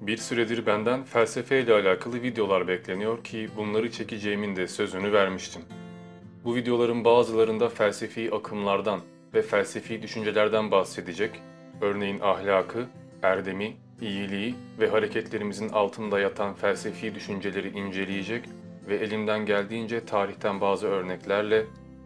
Bir süredir benden felsefe ile alakalı videolar bekleniyor ki bunları çekeceğimin de sözünü vermiştim. Bu videoların bazılarında felsefi akımlardan ve felsefi düşüncelerden bahsedecek, örneğin ahlakı, erdemi, iyiliği ve hareketlerimizin altında yatan felsefi düşünceleri inceleyecek ve elimden geldiğince tarihten bazı örneklerle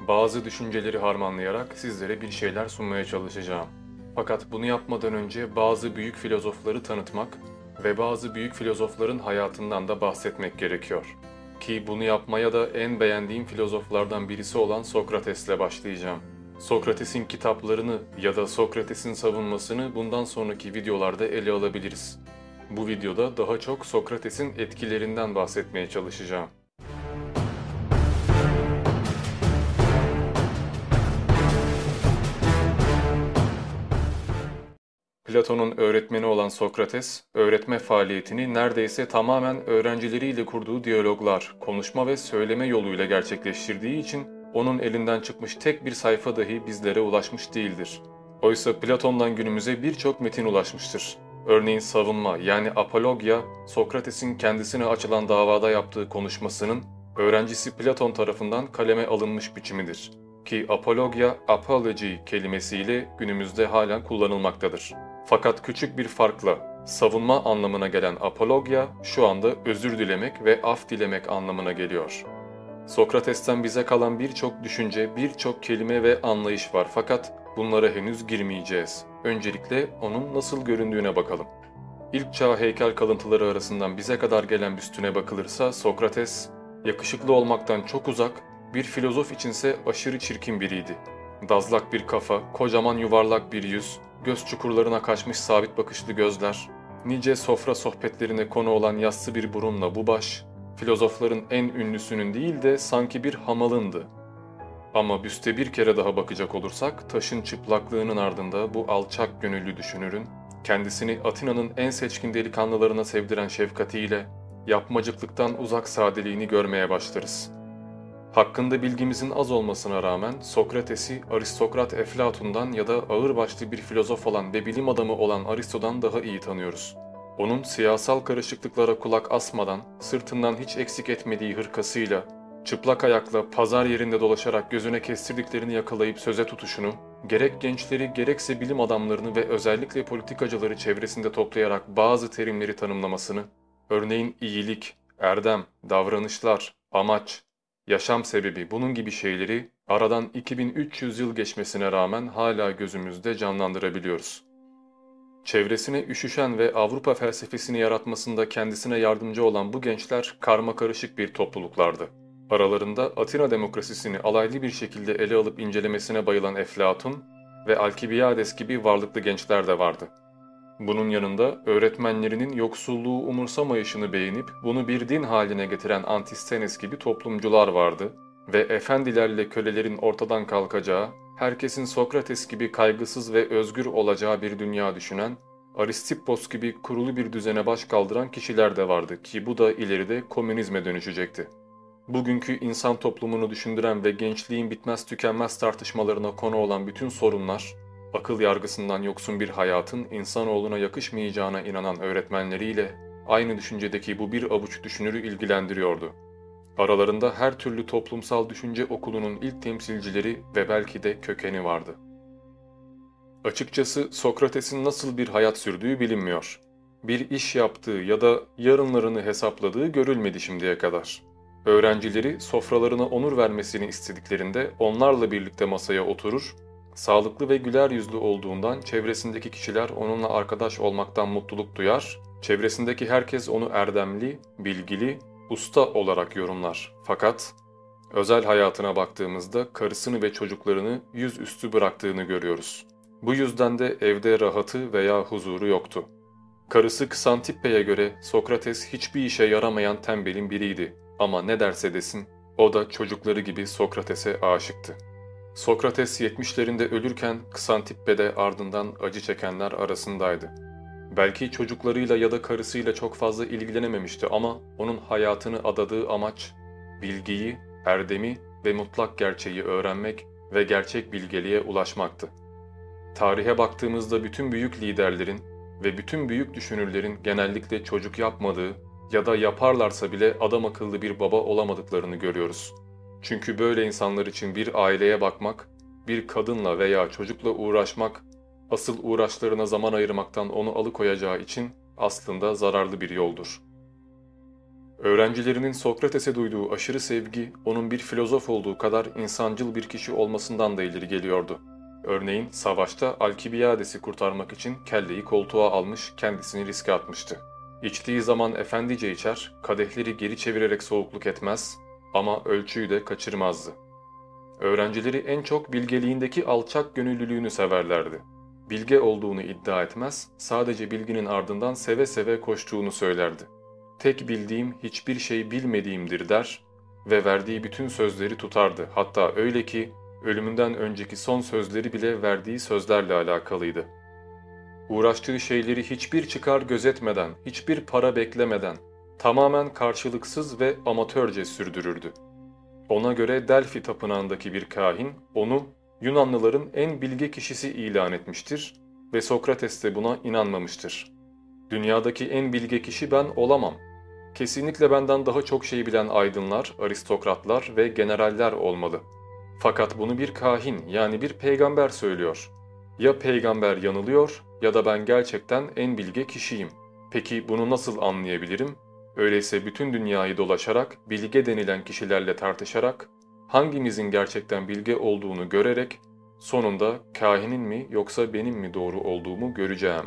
bazı düşünceleri harmanlayarak sizlere bir şeyler sunmaya çalışacağım. Fakat bunu yapmadan önce bazı büyük filozofları tanıtmak ve bazı büyük filozofların hayatından da bahsetmek gerekiyor. Ki bunu yapmaya da en beğendiğim filozoflardan birisi olan Sokrates'le başlayacağım. Sokrates'in kitaplarını ya da Sokrates'in savunmasını bundan sonraki videolarda ele alabiliriz. Bu videoda daha çok Sokrates'in etkilerinden bahsetmeye çalışacağım. Platon'un öğretmeni olan Sokrates, öğretme faaliyetini neredeyse tamamen öğrencileriyle kurduğu diyaloglar, konuşma ve söyleme yoluyla gerçekleştirdiği için onun elinden çıkmış tek bir sayfa dahi bizlere ulaşmış değildir. Oysa Platon'dan günümüze birçok metin ulaşmıştır. Örneğin savunma yani apologya, Sokrates'in kendisine açılan davada yaptığı konuşmasının öğrencisi Platon tarafından kaleme alınmış biçimidir. Ki apologya, apology kelimesiyle günümüzde halen kullanılmaktadır. Fakat küçük bir farkla savunma anlamına gelen apologya şu anda özür dilemek ve af dilemek anlamına geliyor. Sokrates'ten bize kalan birçok düşünce, birçok kelime ve anlayış var fakat bunlara henüz girmeyeceğiz. Öncelikle onun nasıl göründüğüne bakalım. İlk çağ heykel kalıntıları arasından bize kadar gelen büstüne bakılırsa Sokrates, yakışıklı olmaktan çok uzak, bir filozof içinse aşırı çirkin biriydi. Dazlak bir kafa, kocaman yuvarlak bir yüz, göz çukurlarına kaçmış sabit bakışlı gözler, nice sofra sohbetlerine konu olan yassı bir burunla bu baş, filozofların en ünlüsünün değil de sanki bir hamalındı. Ama büste bir kere daha bakacak olursak taşın çıplaklığının ardında bu alçak gönüllü düşünürün kendisini Atina'nın en seçkin delikanlılarına sevdiren şefkatiyle yapmacıklıktan uzak sadeliğini görmeye başlarız. Hakkında bilgimizin az olmasına rağmen Sokrates'i aristokrat Eflatun'dan ya da ağırbaşlı bir filozof olan ve bilim adamı olan Aristo'dan daha iyi tanıyoruz. Onun siyasal karışıklıklara kulak asmadan, sırtından hiç eksik etmediği hırkasıyla, çıplak ayakla pazar yerinde dolaşarak gözüne kestirdiklerini yakalayıp söze tutuşunu, gerek gençleri gerekse bilim adamlarını ve özellikle politikacıları çevresinde toplayarak bazı terimleri tanımlamasını, örneğin iyilik, erdem, davranışlar, amaç, yaşam sebebi bunun gibi şeyleri aradan 2300 yıl geçmesine rağmen hala gözümüzde canlandırabiliyoruz. Çevresine üşüşen ve Avrupa felsefesini yaratmasında kendisine yardımcı olan bu gençler karma karışık bir topluluklardı. Aralarında Atina demokrasisini alaylı bir şekilde ele alıp incelemesine bayılan Eflatun ve Alkibiades gibi varlıklı gençler de vardı. Bunun yanında öğretmenlerinin yoksulluğu umursamayışını beğenip bunu bir din haline getiren Antistenes gibi toplumcular vardı ve efendilerle kölelerin ortadan kalkacağı, herkesin Sokrates gibi kaygısız ve özgür olacağı bir dünya düşünen, Aristippos gibi kurulu bir düzene baş kaldıran kişiler de vardı ki bu da ileride komünizme dönüşecekti. Bugünkü insan toplumunu düşündüren ve gençliğin bitmez tükenmez tartışmalarına konu olan bütün sorunlar, akıl yargısından yoksun bir hayatın insanoğluna yakışmayacağına inanan öğretmenleriyle aynı düşüncedeki bu bir avuç düşünürü ilgilendiriyordu. Aralarında her türlü toplumsal düşünce okulunun ilk temsilcileri ve belki de kökeni vardı. Açıkçası Sokrates'in nasıl bir hayat sürdüğü bilinmiyor. Bir iş yaptığı ya da yarınlarını hesapladığı görülmedi şimdiye kadar. Öğrencileri sofralarına onur vermesini istediklerinde onlarla birlikte masaya oturur, sağlıklı ve güler yüzlü olduğundan çevresindeki kişiler onunla arkadaş olmaktan mutluluk duyar, çevresindeki herkes onu erdemli, bilgili, usta olarak yorumlar. Fakat özel hayatına baktığımızda karısını ve çocuklarını yüzüstü bıraktığını görüyoruz. Bu yüzden de evde rahatı veya huzuru yoktu. Karısı Kısantippe'ye göre Sokrates hiçbir işe yaramayan tembelin biriydi. Ama ne derse desin, o da çocukları gibi Sokrates'e aşıktı. Sokrates 70'lerinde ölürken Kısantippe de ardından acı çekenler arasındaydı. Belki çocuklarıyla ya da karısıyla çok fazla ilgilenememişti ama onun hayatını adadığı amaç, bilgiyi, erdemi ve mutlak gerçeği öğrenmek ve gerçek bilgeliğe ulaşmaktı. Tarihe baktığımızda bütün büyük liderlerin ve bütün büyük düşünürlerin genellikle çocuk yapmadığı ya da yaparlarsa bile adam akıllı bir baba olamadıklarını görüyoruz. Çünkü böyle insanlar için bir aileye bakmak, bir kadınla veya çocukla uğraşmak, asıl uğraşlarına zaman ayırmaktan onu alıkoyacağı için aslında zararlı bir yoldur. Öğrencilerinin Sokrates'e duyduğu aşırı sevgi, onun bir filozof olduğu kadar insancıl bir kişi olmasından da ileri geliyordu. Örneğin savaşta Alkibiyades'i kurtarmak için kelleyi koltuğa almış, kendisini riske atmıştı. İçtiği zaman efendice içer, kadehleri geri çevirerek soğukluk etmez ama ölçüyü de kaçırmazdı. Öğrencileri en çok bilgeliğindeki alçak gönüllülüğünü severlerdi. Bilge olduğunu iddia etmez, sadece bilginin ardından seve seve koştuğunu söylerdi. Tek bildiğim hiçbir şey bilmediğimdir der ve verdiği bütün sözleri tutardı. Hatta öyle ki ölümünden önceki son sözleri bile verdiği sözlerle alakalıydı. Uğraştığı şeyleri hiçbir çıkar gözetmeden, hiçbir para beklemeden, tamamen karşılıksız ve amatörce sürdürürdü. Ona göre Delphi tapınağındaki bir kahin onu Yunanlıların en bilge kişisi ilan etmiştir ve Sokrates de buna inanmamıştır. Dünyadaki en bilge kişi ben olamam. Kesinlikle benden daha çok şey bilen aydınlar, aristokratlar ve generaller olmalı. Fakat bunu bir kahin yani bir peygamber söylüyor. Ya peygamber yanılıyor ya da ben gerçekten en bilge kişiyim. Peki bunu nasıl anlayabilirim? Öyleyse bütün dünyayı dolaşarak, bilge denilen kişilerle tartışarak, hangimizin gerçekten bilge olduğunu görerek, sonunda kahinin mi yoksa benim mi doğru olduğumu göreceğim.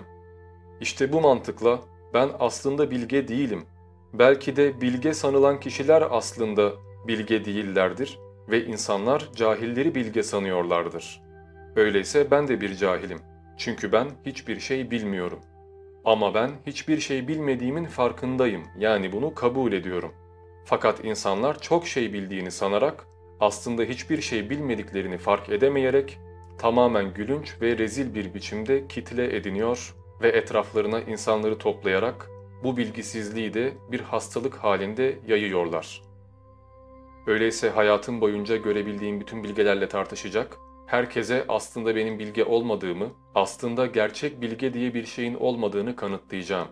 İşte bu mantıkla ben aslında bilge değilim. Belki de bilge sanılan kişiler aslında bilge değillerdir ve insanlar cahilleri bilge sanıyorlardır. Öyleyse ben de bir cahilim. Çünkü ben hiçbir şey bilmiyorum. Ama ben hiçbir şey bilmediğimin farkındayım. Yani bunu kabul ediyorum. Fakat insanlar çok şey bildiğini sanarak aslında hiçbir şey bilmediklerini fark edemeyerek tamamen gülünç ve rezil bir biçimde kitle ediniyor ve etraflarına insanları toplayarak bu bilgisizliği de bir hastalık halinde yayıyorlar. Öyleyse hayatım boyunca görebildiğim bütün bilgelerle tartışacak, herkese aslında benim bilge olmadığımı, aslında gerçek bilge diye bir şeyin olmadığını kanıtlayacağım.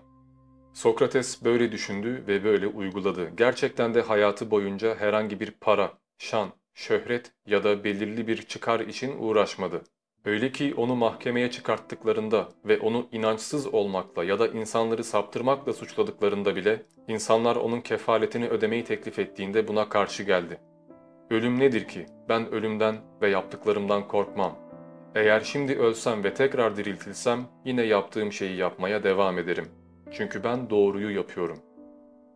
Sokrates böyle düşündü ve böyle uyguladı. Gerçekten de hayatı boyunca herhangi bir para, şan, şöhret ya da belirli bir çıkar için uğraşmadı. Öyle ki onu mahkemeye çıkarttıklarında ve onu inançsız olmakla ya da insanları saptırmakla suçladıklarında bile insanlar onun kefaletini ödemeyi teklif ettiğinde buna karşı geldi. Ölüm nedir ki? Ben ölümden ve yaptıklarımdan korkmam. Eğer şimdi ölsem ve tekrar diriltilsem yine yaptığım şeyi yapmaya devam ederim. Çünkü ben doğruyu yapıyorum.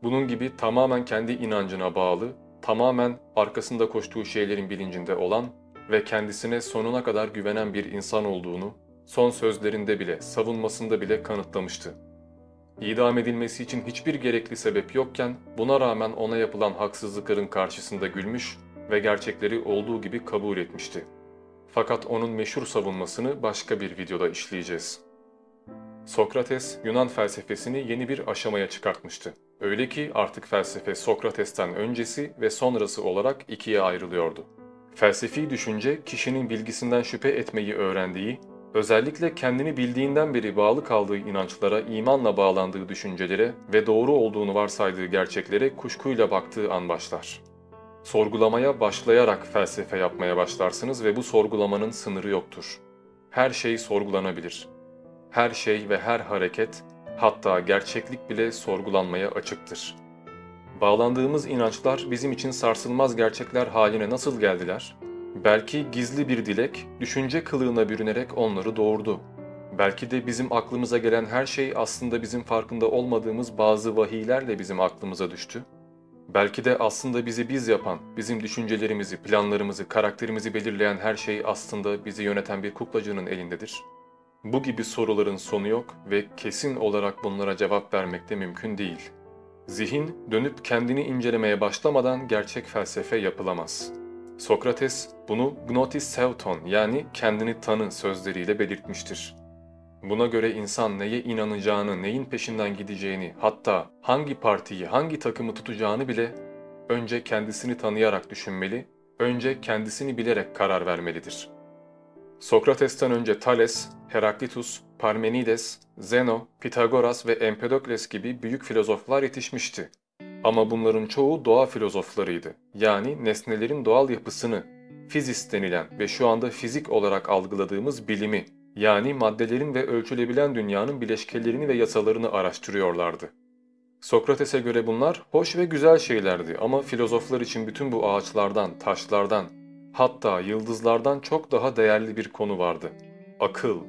Bunun gibi tamamen kendi inancına bağlı, tamamen arkasında koştuğu şeylerin bilincinde olan ve kendisine sonuna kadar güvenen bir insan olduğunu son sözlerinde bile, savunmasında bile kanıtlamıştı. İdam edilmesi için hiçbir gerekli sebep yokken buna rağmen ona yapılan haksızlıkların karşısında gülmüş ve gerçekleri olduğu gibi kabul etmişti. Fakat onun meşhur savunmasını başka bir videoda işleyeceğiz. Sokrates, Yunan felsefesini yeni bir aşamaya çıkartmıştı. Öyle ki artık felsefe Sokrates'ten öncesi ve sonrası olarak ikiye ayrılıyordu. Felsefi düşünce kişinin bilgisinden şüphe etmeyi öğrendiği, özellikle kendini bildiğinden beri bağlı kaldığı inançlara imanla bağlandığı düşüncelere ve doğru olduğunu varsaydığı gerçeklere kuşkuyla baktığı an başlar. Sorgulamaya başlayarak felsefe yapmaya başlarsınız ve bu sorgulamanın sınırı yoktur. Her şey sorgulanabilir. Her şey ve her hareket, hatta gerçeklik bile sorgulanmaya açıktır. Bağlandığımız inançlar bizim için sarsılmaz gerçekler haline nasıl geldiler? Belki gizli bir dilek, düşünce kılığına bürünerek onları doğurdu. Belki de bizim aklımıza gelen her şey aslında bizim farkında olmadığımız bazı vahiylerle bizim aklımıza düştü. Belki de aslında bizi biz yapan, bizim düşüncelerimizi, planlarımızı, karakterimizi belirleyen her şey aslında bizi yöneten bir kuklacının elindedir. Bu gibi soruların sonu yok ve kesin olarak bunlara cevap vermek de mümkün değil. Zihin dönüp kendini incelemeye başlamadan gerçek felsefe yapılamaz. Sokrates bunu gnotis seuton yani kendini tanı sözleriyle belirtmiştir. Buna göre insan neye inanacağını, neyin peşinden gideceğini, hatta hangi partiyi, hangi takımı tutacağını bile önce kendisini tanıyarak düşünmeli, önce kendisini bilerek karar vermelidir. Sokrates'ten önce Thales, Heraklitus, Parmenides, Zeno, Pitagoras ve Empedokles gibi büyük filozoflar yetişmişti. Ama bunların çoğu doğa filozoflarıydı. Yani nesnelerin doğal yapısını, fizis denilen ve şu anda fizik olarak algıladığımız bilimi, yani maddelerin ve ölçülebilen dünyanın bileşkelerini ve yasalarını araştırıyorlardı. Sokrates'e göre bunlar hoş ve güzel şeylerdi ama filozoflar için bütün bu ağaçlardan, taşlardan, hatta yıldızlardan çok daha değerli bir konu vardı. Akıl.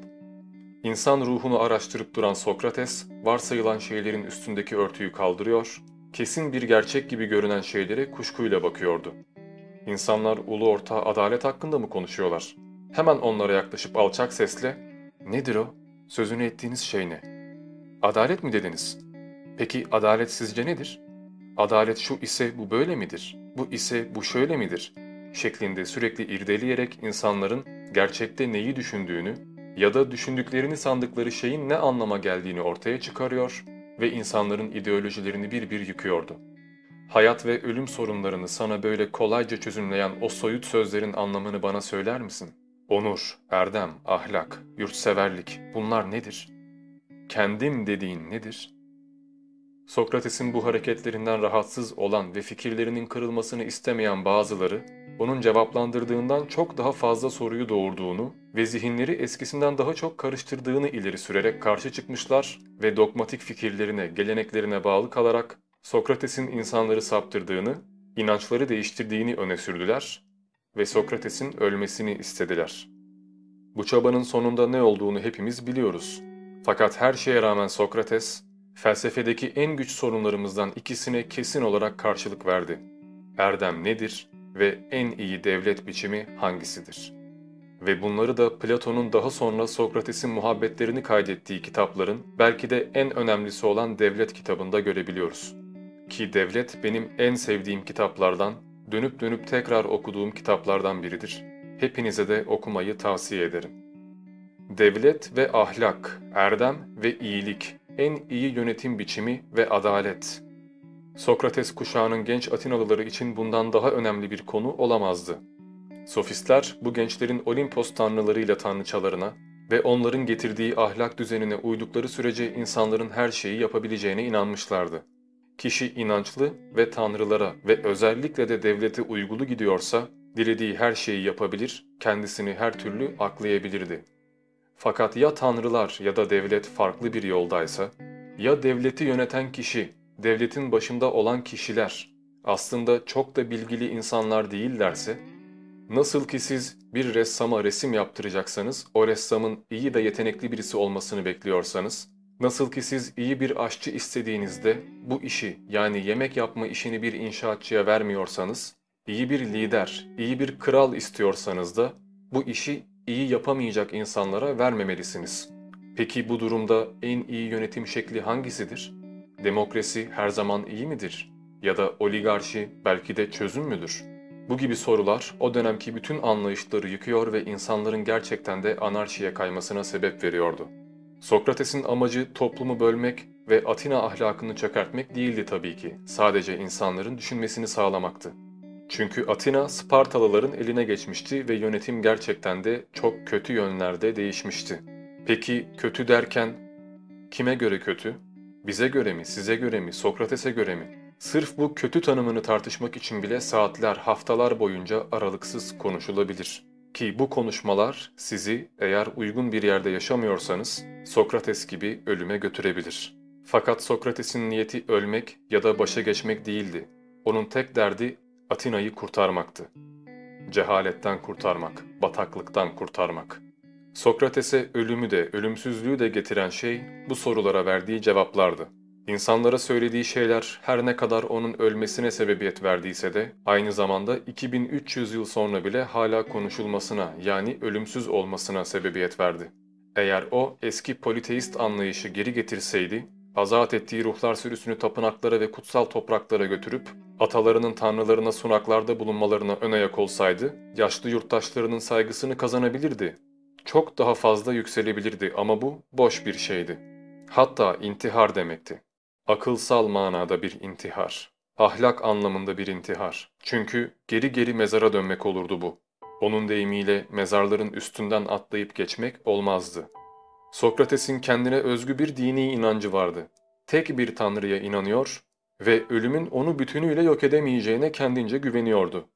İnsan ruhunu araştırıp duran Sokrates, varsayılan şeylerin üstündeki örtüyü kaldırıyor, kesin bir gerçek gibi görünen şeylere kuşkuyla bakıyordu. İnsanlar ulu orta adalet hakkında mı konuşuyorlar? Hemen onlara yaklaşıp alçak sesle, ''Nedir o? Sözünü ettiğiniz şey ne? Adalet mi dediniz? Peki adalet sizce nedir? Adalet şu ise bu böyle midir? Bu ise bu şöyle midir?'' şeklinde sürekli irdeleyerek insanların gerçekte neyi düşündüğünü ya da düşündüklerini sandıkları şeyin ne anlama geldiğini ortaya çıkarıyor ve insanların ideolojilerini bir bir yıkıyordu. Hayat ve ölüm sorunlarını sana böyle kolayca çözümleyen o soyut sözlerin anlamını bana söyler misin? Onur, erdem, ahlak, yurtseverlik bunlar nedir? Kendim dediğin nedir? Sokrates'in bu hareketlerinden rahatsız olan ve fikirlerinin kırılmasını istemeyen bazıları, onun cevaplandırdığından çok daha fazla soruyu doğurduğunu ve zihinleri eskisinden daha çok karıştırdığını ileri sürerek karşı çıkmışlar ve dogmatik fikirlerine, geleneklerine bağlı kalarak Sokrates'in insanları saptırdığını, inançları değiştirdiğini öne sürdüler ve Sokrates'in ölmesini istediler. Bu çabanın sonunda ne olduğunu hepimiz biliyoruz. Fakat her şeye rağmen Sokrates, felsefedeki en güç sorunlarımızdan ikisine kesin olarak karşılık verdi. Erdem nedir ve en iyi devlet biçimi hangisidir? Ve bunları da Platon'un daha sonra Sokrates'in muhabbetlerini kaydettiği kitapların belki de en önemlisi olan Devlet kitabında görebiliyoruz. Ki Devlet benim en sevdiğim kitaplardan, dönüp dönüp tekrar okuduğum kitaplardan biridir. Hepinize de okumayı tavsiye ederim. Devlet ve ahlak, erdem ve iyilik, en iyi yönetim biçimi ve adalet. Sokrates kuşağının genç Atinalıları için bundan daha önemli bir konu olamazdı. Sofistler bu gençlerin Olimpos tanrılarıyla tanrıçalarına ve onların getirdiği ahlak düzenine uydukları sürece insanların her şeyi yapabileceğine inanmışlardı. Kişi inançlı ve tanrılara ve özellikle de devlete uygulu gidiyorsa, dilediği her şeyi yapabilir, kendisini her türlü aklayabilirdi. Fakat ya tanrılar ya da devlet farklı bir yoldaysa, ya devleti yöneten kişi, devletin başında olan kişiler aslında çok da bilgili insanlar değillerse, nasıl ki siz bir ressama resim yaptıracaksanız, o ressamın iyi de yetenekli birisi olmasını bekliyorsanız, nasıl ki siz iyi bir aşçı istediğinizde bu işi yani yemek yapma işini bir inşaatçıya vermiyorsanız, iyi bir lider, iyi bir kral istiyorsanız da bu işi iyi yapamayacak insanlara vermemelisiniz. Peki bu durumda en iyi yönetim şekli hangisidir? Demokrasi her zaman iyi midir? Ya da oligarşi belki de çözüm müdür? Bu gibi sorular o dönemki bütün anlayışları yıkıyor ve insanların gerçekten de anarşiye kaymasına sebep veriyordu. Sokrates'in amacı toplumu bölmek ve Atina ahlakını çökertmek değildi tabii ki. Sadece insanların düşünmesini sağlamaktı. Çünkü Atina Spartalıların eline geçmişti ve yönetim gerçekten de çok kötü yönlerde değişmişti. Peki kötü derken kime göre kötü? Bize göre mi, size göre mi, Sokrates'e göre mi? Sırf bu kötü tanımını tartışmak için bile saatler, haftalar boyunca aralıksız konuşulabilir. Ki bu konuşmalar sizi eğer uygun bir yerde yaşamıyorsanız Sokrates gibi ölüme götürebilir. Fakat Sokrates'in niyeti ölmek ya da başa geçmek değildi. Onun tek derdi Atina'yı kurtarmaktı. Cehaletten kurtarmak, bataklıktan kurtarmak. Sokrates'e ölümü de, ölümsüzlüğü de getiren şey bu sorulara verdiği cevaplardı. İnsanlara söylediği şeyler her ne kadar onun ölmesine sebebiyet verdiyse de aynı zamanda 2300 yıl sonra bile hala konuşulmasına yani ölümsüz olmasına sebebiyet verdi. Eğer o eski politeist anlayışı geri getirseydi, azat ettiği ruhlar sürüsünü tapınaklara ve kutsal topraklara götürüp atalarının tanrılarına sunaklarda bulunmalarına ön ayak olsaydı, yaşlı yurttaşlarının saygısını kazanabilirdi. Çok daha fazla yükselebilirdi ama bu boş bir şeydi. Hatta intihar demekti. Akılsal manada bir intihar. Ahlak anlamında bir intihar. Çünkü geri geri mezara dönmek olurdu bu. Onun deyimiyle mezarların üstünden atlayıp geçmek olmazdı. Sokrates'in kendine özgü bir dini inancı vardı. Tek bir tanrıya inanıyor ve ölümün onu bütünüyle yok edemeyeceğine kendince güveniyordu.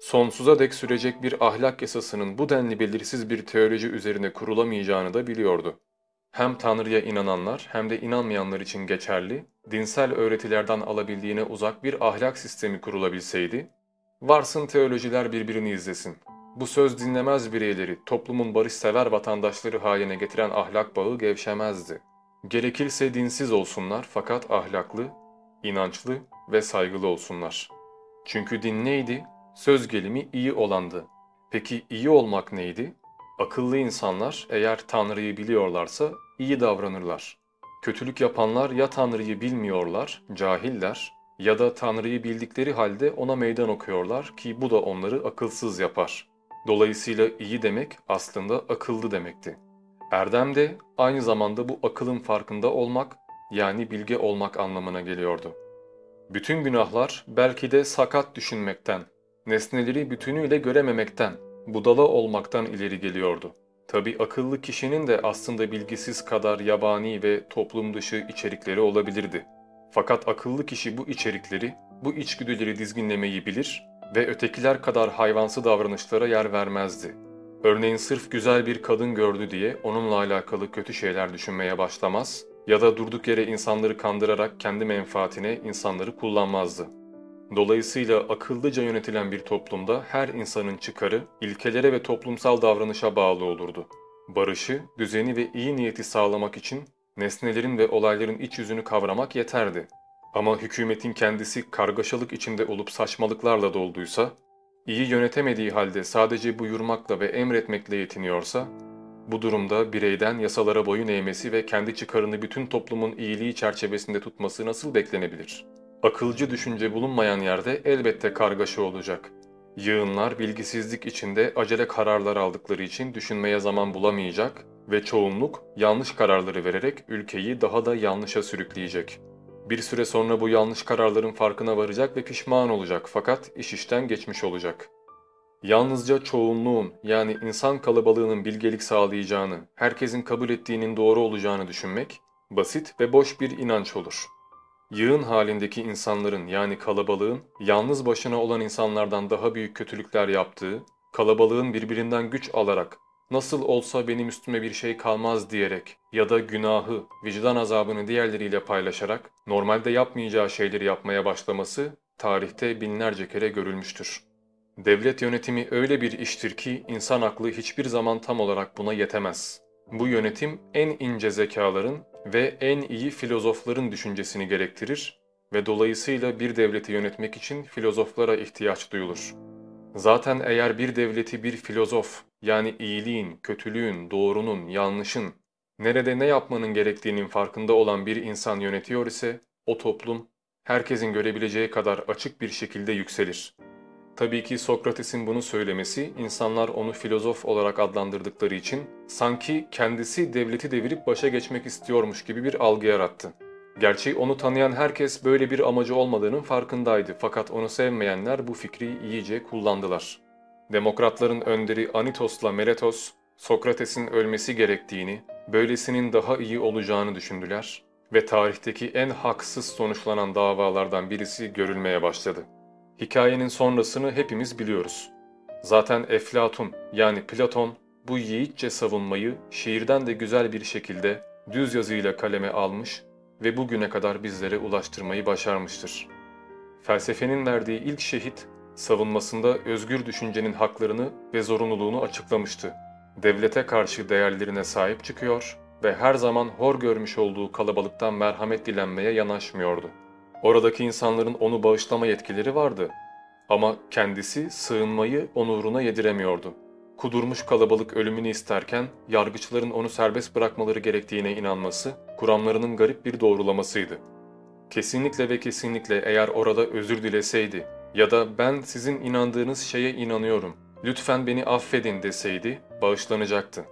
Sonsuza dek sürecek bir ahlak yasasının bu denli belirsiz bir teoloji üzerine kurulamayacağını da biliyordu. Hem Tanrı'ya inananlar hem de inanmayanlar için geçerli, dinsel öğretilerden alabildiğine uzak bir ahlak sistemi kurulabilseydi, varsın teolojiler birbirini izlesin. Bu söz dinlemez bireyleri, toplumun barışsever vatandaşları haline getiren ahlak bağı gevşemezdi. Gerekirse dinsiz olsunlar fakat ahlaklı, inançlı ve saygılı olsunlar. Çünkü din neydi? Söz gelimi iyi olandı. Peki iyi olmak neydi? Akıllı insanlar eğer Tanrı'yı biliyorlarsa iyi davranırlar. Kötülük yapanlar ya Tanrı'yı bilmiyorlar, cahiller ya da Tanrı'yı bildikleri halde ona meydan okuyorlar ki bu da onları akılsız yapar. Dolayısıyla iyi demek aslında akıllı demekti. Erdem de aynı zamanda bu akılın farkında olmak yani bilge olmak anlamına geliyordu. Bütün günahlar belki de sakat düşünmekten, nesneleri bütünüyle görememekten, budala olmaktan ileri geliyordu. Tabi akıllı kişinin de aslında bilgisiz kadar yabani ve toplum dışı içerikleri olabilirdi. Fakat akıllı kişi bu içerikleri, bu içgüdüleri dizginlemeyi bilir ve ötekiler kadar hayvansı davranışlara yer vermezdi. Örneğin sırf güzel bir kadın gördü diye onunla alakalı kötü şeyler düşünmeye başlamaz ya da durduk yere insanları kandırarak kendi menfaatine insanları kullanmazdı. Dolayısıyla akıllıca yönetilen bir toplumda her insanın çıkarı ilkelere ve toplumsal davranışa bağlı olurdu. Barışı, düzeni ve iyi niyeti sağlamak için nesnelerin ve olayların iç yüzünü kavramak yeterdi. Ama hükümetin kendisi kargaşalık içinde olup saçmalıklarla dolduysa, iyi yönetemediği halde sadece buyurmakla ve emretmekle yetiniyorsa, bu durumda bireyden yasalara boyun eğmesi ve kendi çıkarını bütün toplumun iyiliği çerçevesinde tutması nasıl beklenebilir? Akılcı düşünce bulunmayan yerde elbette kargaşa olacak. Yığınlar bilgisizlik içinde acele kararlar aldıkları için düşünmeye zaman bulamayacak ve çoğunluk yanlış kararları vererek ülkeyi daha da yanlışa sürükleyecek. Bir süre sonra bu yanlış kararların farkına varacak ve pişman olacak fakat iş işten geçmiş olacak. Yalnızca çoğunluğun yani insan kalabalığının bilgelik sağlayacağını, herkesin kabul ettiğinin doğru olacağını düşünmek basit ve boş bir inanç olur. Yığın halindeki insanların yani kalabalığın yalnız başına olan insanlardan daha büyük kötülükler yaptığı, kalabalığın birbirinden güç alarak nasıl olsa benim üstüme bir şey kalmaz diyerek ya da günahı, vicdan azabını diğerleriyle paylaşarak normalde yapmayacağı şeyleri yapmaya başlaması tarihte binlerce kere görülmüştür. Devlet yönetimi öyle bir iştir ki insan aklı hiçbir zaman tam olarak buna yetemez. Bu yönetim en ince zekaların ve en iyi filozofların düşüncesini gerektirir ve dolayısıyla bir devleti yönetmek için filozoflara ihtiyaç duyulur. Zaten eğer bir devleti bir filozof yani iyiliğin, kötülüğün, doğrunun, yanlışın, nerede ne yapmanın gerektiğinin farkında olan bir insan yönetiyor ise o toplum herkesin görebileceği kadar açık bir şekilde yükselir. Tabii ki Sokrates'in bunu söylemesi insanlar onu filozof olarak adlandırdıkları için sanki kendisi devleti devirip başa geçmek istiyormuş gibi bir algı yarattı. Gerçi onu tanıyan herkes böyle bir amacı olmadığının farkındaydı fakat onu sevmeyenler bu fikri iyice kullandılar. Demokratların önderi Anitos'la Meletos, Sokrates'in ölmesi gerektiğini, böylesinin daha iyi olacağını düşündüler ve tarihteki en haksız sonuçlanan davalardan birisi görülmeye başladı. Hikayenin sonrasını hepimiz biliyoruz. Zaten Eflatun yani Platon bu yiğitçe savunmayı şiirden de güzel bir şekilde düz yazıyla kaleme almış ve bugüne kadar bizlere ulaştırmayı başarmıştır. Felsefenin verdiği ilk şehit, savunmasında özgür düşüncenin haklarını ve zorunluluğunu açıklamıştı. Devlete karşı değerlerine sahip çıkıyor ve her zaman hor görmüş olduğu kalabalıktan merhamet dilenmeye yanaşmıyordu. Oradaki insanların onu bağışlama yetkileri vardı ama kendisi sığınmayı onuruna yediremiyordu. Kudurmuş kalabalık ölümünü isterken yargıçların onu serbest bırakmaları gerektiğine inanması kuramlarının garip bir doğrulamasıydı. Kesinlikle ve kesinlikle eğer orada özür dileseydi ya da ben sizin inandığınız şeye inanıyorum, lütfen beni affedin deseydi bağışlanacaktı.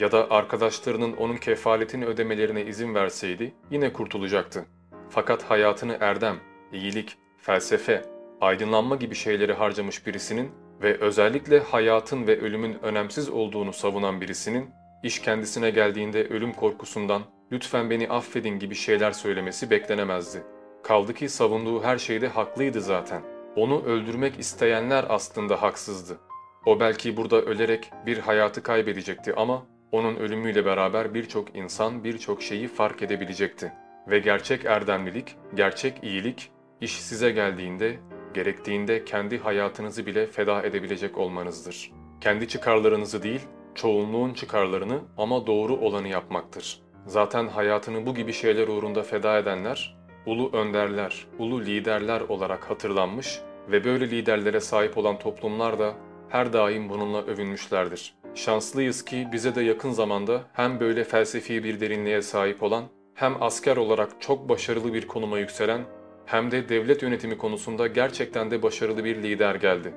Ya da arkadaşlarının onun kefaletini ödemelerine izin verseydi yine kurtulacaktı. Fakat hayatını erdem, iyilik, felsefe, aydınlanma gibi şeyleri harcamış birisinin ve özellikle hayatın ve ölümün önemsiz olduğunu savunan birisinin iş kendisine geldiğinde ölüm korkusundan lütfen beni affedin gibi şeyler söylemesi beklenemezdi. Kaldı ki savunduğu her şeyde haklıydı zaten. Onu öldürmek isteyenler aslında haksızdı. O belki burada ölerek bir hayatı kaybedecekti ama onun ölümüyle beraber birçok insan birçok şeyi fark edebilecekti. Ve gerçek erdemlilik, gerçek iyilik, iş size geldiğinde, gerektiğinde kendi hayatınızı bile feda edebilecek olmanızdır. Kendi çıkarlarınızı değil, çoğunluğun çıkarlarını ama doğru olanı yapmaktır. Zaten hayatını bu gibi şeyler uğrunda feda edenler, ulu önderler, ulu liderler olarak hatırlanmış ve böyle liderlere sahip olan toplumlar da her daim bununla övünmüşlerdir. Şanslıyız ki bize de yakın zamanda hem böyle felsefi bir derinliğe sahip olan, hem asker olarak çok başarılı bir konuma yükselen, hem de devlet yönetimi konusunda gerçekten de başarılı bir lider geldi.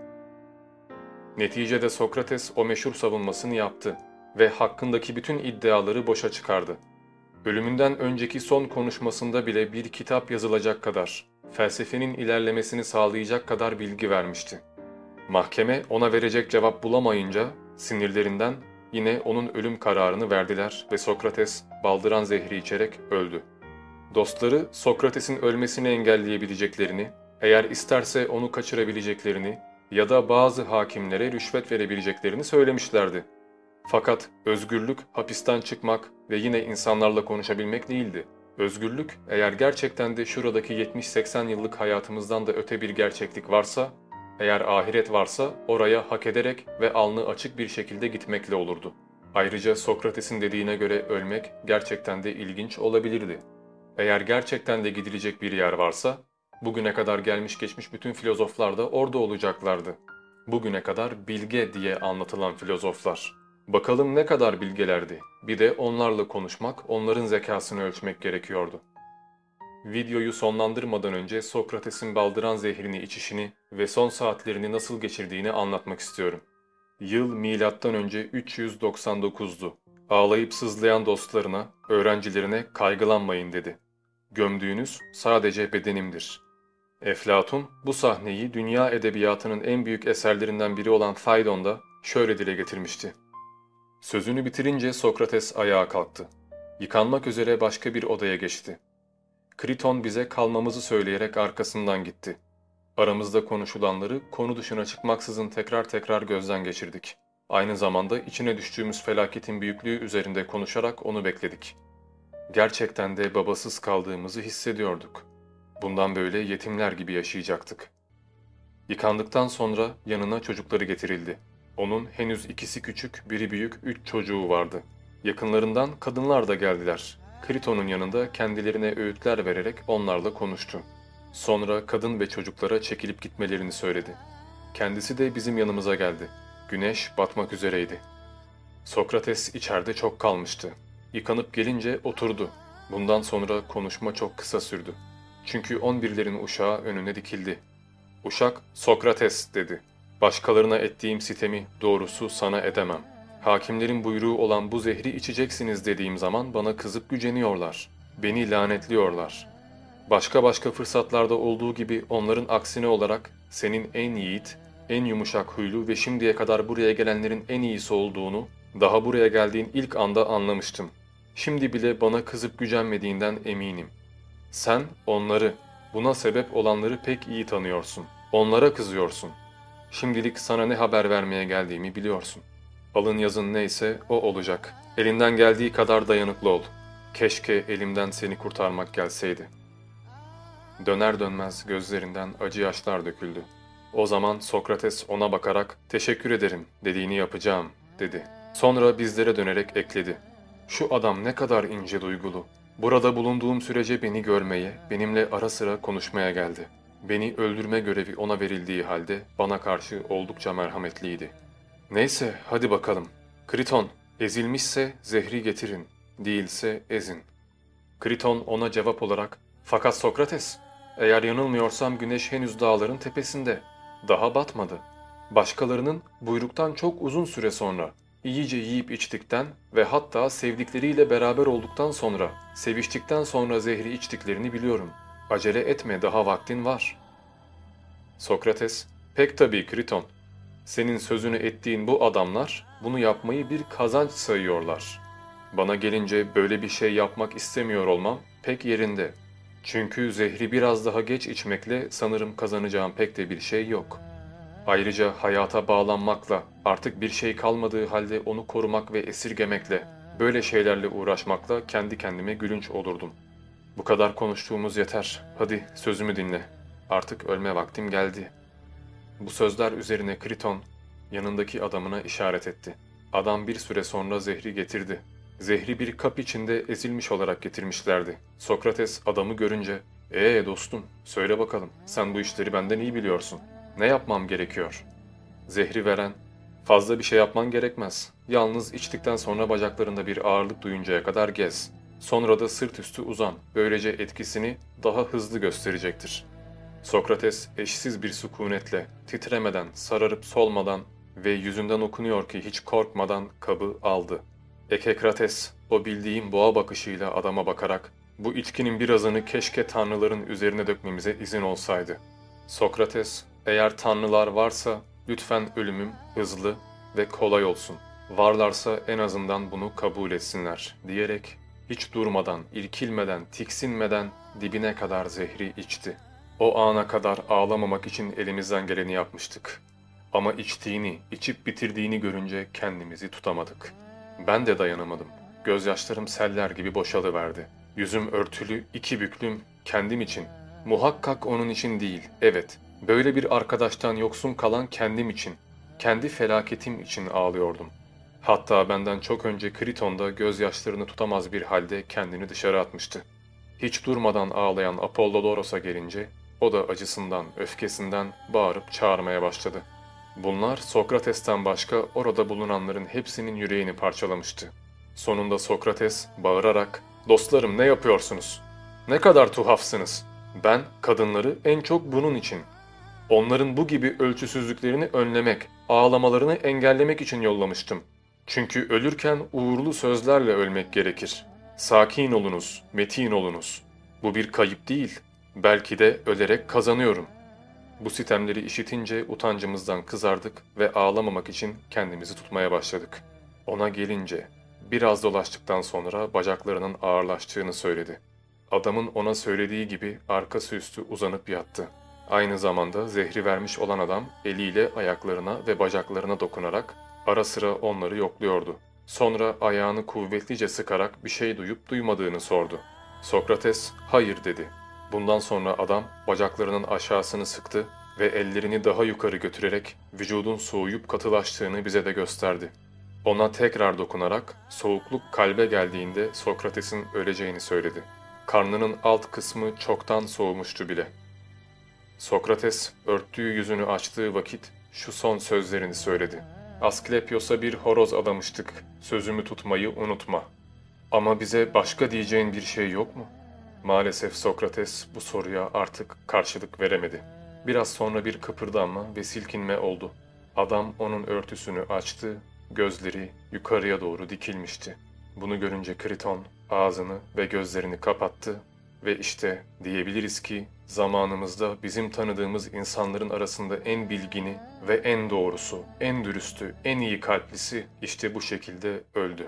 Neticede Sokrates o meşhur savunmasını yaptı ve hakkındaki bütün iddiaları boşa çıkardı. Ölümünden önceki son konuşmasında bile bir kitap yazılacak kadar, felsefenin ilerlemesini sağlayacak kadar bilgi vermişti. Mahkeme ona verecek cevap bulamayınca sinirlerinden yine onun ölüm kararını verdiler ve Sokrates baldıran zehri içerek öldü. Dostları Sokrates'in ölmesini engelleyebileceklerini, eğer isterse onu kaçırabileceklerini ya da bazı hakimlere rüşvet verebileceklerini söylemişlerdi. Fakat özgürlük hapisten çıkmak ve yine insanlarla konuşabilmek değildi. Özgürlük eğer gerçekten de şuradaki 70-80 yıllık hayatımızdan da öte bir gerçeklik varsa, eğer ahiret varsa oraya hak ederek ve alnı açık bir şekilde gitmekle olurdu. Ayrıca Sokrates'in dediğine göre ölmek gerçekten de ilginç olabilirdi. Eğer gerçekten de gidilecek bir yer varsa, bugüne kadar gelmiş geçmiş bütün filozoflar da orada olacaklardı. Bugüne kadar bilge diye anlatılan filozoflar. Bakalım ne kadar bilgelerdi. Bir de onlarla konuşmak, onların zekasını ölçmek gerekiyordu. Videoyu sonlandırmadan önce Sokrates'in baldıran zehrini içişini ve son saatlerini nasıl geçirdiğini anlatmak istiyorum. Yıl milattan önce 399'du. Ağlayıp sızlayan dostlarına, öğrencilerine kaygılanmayın dedi. Gömdüğünüz sadece bedenimdir. Eflatun bu sahneyi dünya edebiyatının en büyük eserlerinden biri olan Phaidon'da şöyle dile getirmişti. Sözünü bitirince Sokrates ayağa kalktı. Yıkanmak üzere başka bir odaya geçti. Kriton bize kalmamızı söyleyerek arkasından gitti. Aramızda konuşulanları konu dışına çıkmaksızın tekrar tekrar gözden geçirdik. Aynı zamanda içine düştüğümüz felaketin büyüklüğü üzerinde konuşarak onu bekledik. Gerçekten de babasız kaldığımızı hissediyorduk. Bundan böyle yetimler gibi yaşayacaktık. Yıkandıktan sonra yanına çocukları getirildi. Onun henüz ikisi küçük, biri büyük üç çocuğu vardı. Yakınlarından kadınlar da geldiler. Kriton'un yanında kendilerine öğütler vererek onlarla konuştu. Sonra kadın ve çocuklara çekilip gitmelerini söyledi. Kendisi de bizim yanımıza geldi. Güneş batmak üzereydi. Sokrates içeride çok kalmıştı. Yıkanıp gelince oturdu. Bundan sonra konuşma çok kısa sürdü. Çünkü on birlerin uşağı önüne dikildi. Uşak, Sokrates dedi. Başkalarına ettiğim sitemi doğrusu sana edemem. Hakimlerin buyruğu olan bu zehri içeceksiniz dediğim zaman bana kızıp güceniyorlar. Beni lanetliyorlar. Başka başka fırsatlarda olduğu gibi onların aksine olarak senin en yiğit, en yumuşak huylu ve şimdiye kadar buraya gelenlerin en iyisi olduğunu daha buraya geldiğin ilk anda anlamıştım. Şimdi bile bana kızıp gücenmediğinden eminim. Sen onları, buna sebep olanları pek iyi tanıyorsun. Onlara kızıyorsun. Şimdilik sana ne haber vermeye geldiğimi biliyorsun. Alın yazın neyse o olacak. Elinden geldiği kadar dayanıklı ol. Keşke elimden seni kurtarmak gelseydi. Döner dönmez gözlerinden acı yaşlar döküldü. O zaman Sokrates ona bakarak teşekkür ederim dediğini yapacağım dedi. Sonra bizlere dönerek ekledi. Şu adam ne kadar ince duygulu. Burada bulunduğum sürece beni görmeye, benimle ara sıra konuşmaya geldi. Beni öldürme görevi ona verildiği halde bana karşı oldukça merhametliydi. Neyse hadi bakalım. Kriton, ezilmişse zehri getirin, değilse ezin. Kriton ona cevap olarak, fakat Sokrates, eğer yanılmıyorsam güneş henüz dağların tepesinde, daha batmadı. Başkalarının buyruktan çok uzun süre sonra, iyice yiyip içtikten ve hatta sevdikleriyle beraber olduktan sonra, seviştikten sonra zehri içtiklerini biliyorum. Acele etme daha vaktin var. Sokrates, pek tabii Kriton. Senin sözünü ettiğin bu adamlar bunu yapmayı bir kazanç sayıyorlar. Bana gelince böyle bir şey yapmak istemiyor olmam pek yerinde. Çünkü zehri biraz daha geç içmekle sanırım kazanacağım pek de bir şey yok. Ayrıca hayata bağlanmakla, artık bir şey kalmadığı halde onu korumak ve esirgemekle, böyle şeylerle uğraşmakla kendi kendime gülünç olurdum. Bu kadar konuştuğumuz yeter. Hadi sözümü dinle. Artık ölme vaktim geldi. Bu sözler üzerine Kriton yanındaki adamına işaret etti. Adam bir süre sonra zehri getirdi. Zehri bir kap içinde ezilmiş olarak getirmişlerdi. Sokrates adamı görünce ''Ee dostum, söyle bakalım, sen bu işleri benden iyi biliyorsun. Ne yapmam gerekiyor?'' Zehri veren ''Fazla bir şey yapman gerekmez. Yalnız içtikten sonra bacaklarında bir ağırlık duyuncaya kadar gez. Sonra da sırt üstü uzan. Böylece etkisini daha hızlı gösterecektir.'' Sokrates eşsiz bir sükunetle, titremeden, sararıp solmadan ve yüzünden okunuyor ki hiç korkmadan kabı aldı. Ekekrates o bildiğim boğa bakışıyla adama bakarak bu içkinin birazını keşke tanrıların üzerine dökmemize izin olsaydı. Sokrates eğer tanrılar varsa lütfen ölümüm hızlı ve kolay olsun. Varlarsa en azından bunu kabul etsinler diyerek hiç durmadan, irkilmeden, tiksinmeden dibine kadar zehri içti. O ana kadar ağlamamak için elimizden geleni yapmıştık. Ama içtiğini, içip bitirdiğini görünce kendimizi tutamadık. Ben de dayanamadım. Gözyaşlarım seller gibi boşalıverdi. Yüzüm örtülü, iki büklüm, kendim için. Muhakkak onun için değil, evet. Böyle bir arkadaştan yoksun kalan kendim için. Kendi felaketim için ağlıyordum. Hatta benden çok önce Kriton da gözyaşlarını tutamaz bir halde kendini dışarı atmıştı. Hiç durmadan ağlayan Apollodoros'a gelince o da acısından, öfkesinden bağırıp çağırmaya başladı. Bunlar Sokrates'ten başka orada bulunanların hepsinin yüreğini parçalamıştı. Sonunda Sokrates bağırarak ''Dostlarım ne yapıyorsunuz? Ne kadar tuhafsınız. Ben kadınları en çok bunun için. Onların bu gibi ölçüsüzlüklerini önlemek, ağlamalarını engellemek için yollamıştım. Çünkü ölürken uğurlu sözlerle ölmek gerekir. Sakin olunuz, metin olunuz. Bu bir kayıp değil, belki de ölerek kazanıyorum.'' Bu sitemleri işitince utancımızdan kızardık ve ağlamamak için kendimizi tutmaya başladık. Ona gelince biraz dolaştıktan sonra bacaklarının ağırlaştığını söyledi. Adamın ona söylediği gibi arkası üstü uzanıp yattı. Aynı zamanda zehri vermiş olan adam eliyle ayaklarına ve bacaklarına dokunarak ara sıra onları yokluyordu. Sonra ayağını kuvvetlice sıkarak bir şey duyup duymadığını sordu. Sokrates hayır dedi. Bundan sonra adam bacaklarının aşağısını sıktı ve ellerini daha yukarı götürerek vücudun soğuyup katılaştığını bize de gösterdi. Ona tekrar dokunarak soğukluk kalbe geldiğinde Sokrates'in öleceğini söyledi. Karnının alt kısmı çoktan soğumuştu bile. Sokrates örttüğü yüzünü açtığı vakit şu son sözlerini söyledi. Asklepios'a bir horoz adamıştık, sözümü tutmayı unutma. Ama bize başka diyeceğin bir şey yok mu?'' Maalesef Sokrates bu soruya artık karşılık veremedi. Biraz sonra bir kıpırdanma ve silkinme oldu. Adam onun örtüsünü açtı, gözleri yukarıya doğru dikilmişti. Bunu görünce Kriton ağzını ve gözlerini kapattı ve işte diyebiliriz ki zamanımızda bizim tanıdığımız insanların arasında en bilgini ve en doğrusu, en dürüstü, en iyi kalplisi işte bu şekilde öldü.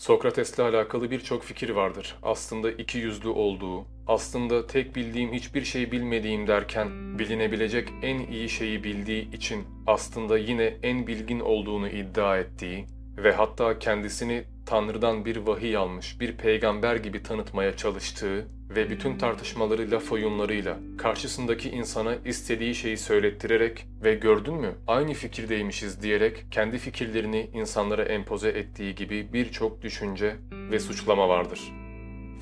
Sokrates'le alakalı birçok fikir vardır. Aslında iki yüzlü olduğu, aslında tek bildiğim hiçbir şey bilmediğim derken bilinebilecek en iyi şeyi bildiği için aslında yine en bilgin olduğunu iddia ettiği ve hatta kendisini Tanrı'dan bir vahiy almış bir peygamber gibi tanıtmaya çalıştığı ve bütün tartışmaları laf oyunlarıyla karşısındaki insana istediği şeyi söylettirerek ve gördün mü aynı fikirdeymişiz diyerek kendi fikirlerini insanlara empoze ettiği gibi birçok düşünce ve suçlama vardır.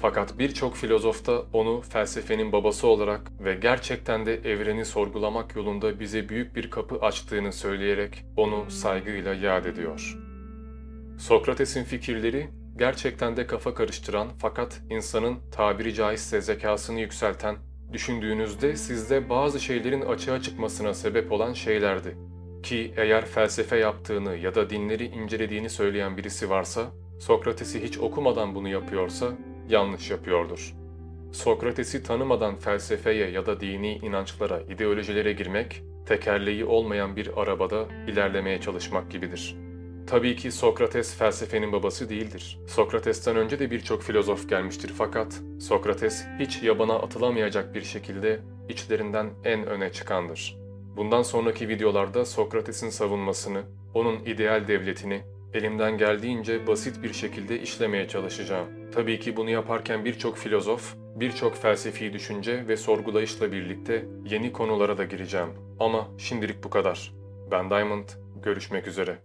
Fakat birçok filozof da onu felsefenin babası olarak ve gerçekten de evreni sorgulamak yolunda bize büyük bir kapı açtığını söyleyerek onu saygıyla yad ediyor. Sokrates'in fikirleri gerçekten de kafa karıştıran fakat insanın tabiri caizse zekasını yükselten, düşündüğünüzde sizde bazı şeylerin açığa çıkmasına sebep olan şeylerdi. Ki eğer felsefe yaptığını ya da dinleri incelediğini söyleyen birisi varsa, Sokrates'i hiç okumadan bunu yapıyorsa yanlış yapıyordur. Sokrates'i tanımadan felsefeye ya da dini inançlara, ideolojilere girmek, tekerleği olmayan bir arabada ilerlemeye çalışmak gibidir. Tabii ki Sokrates felsefenin babası değildir. Sokrates'ten önce de birçok filozof gelmiştir fakat Sokrates hiç yabana atılamayacak bir şekilde içlerinden en öne çıkandır. Bundan sonraki videolarda Sokrates'in savunmasını, onun ideal devletini elimden geldiğince basit bir şekilde işlemeye çalışacağım. Tabii ki bunu yaparken birçok filozof, birçok felsefi düşünce ve sorgulayışla birlikte yeni konulara da gireceğim. Ama şimdilik bu kadar. Ben Diamond, görüşmek üzere.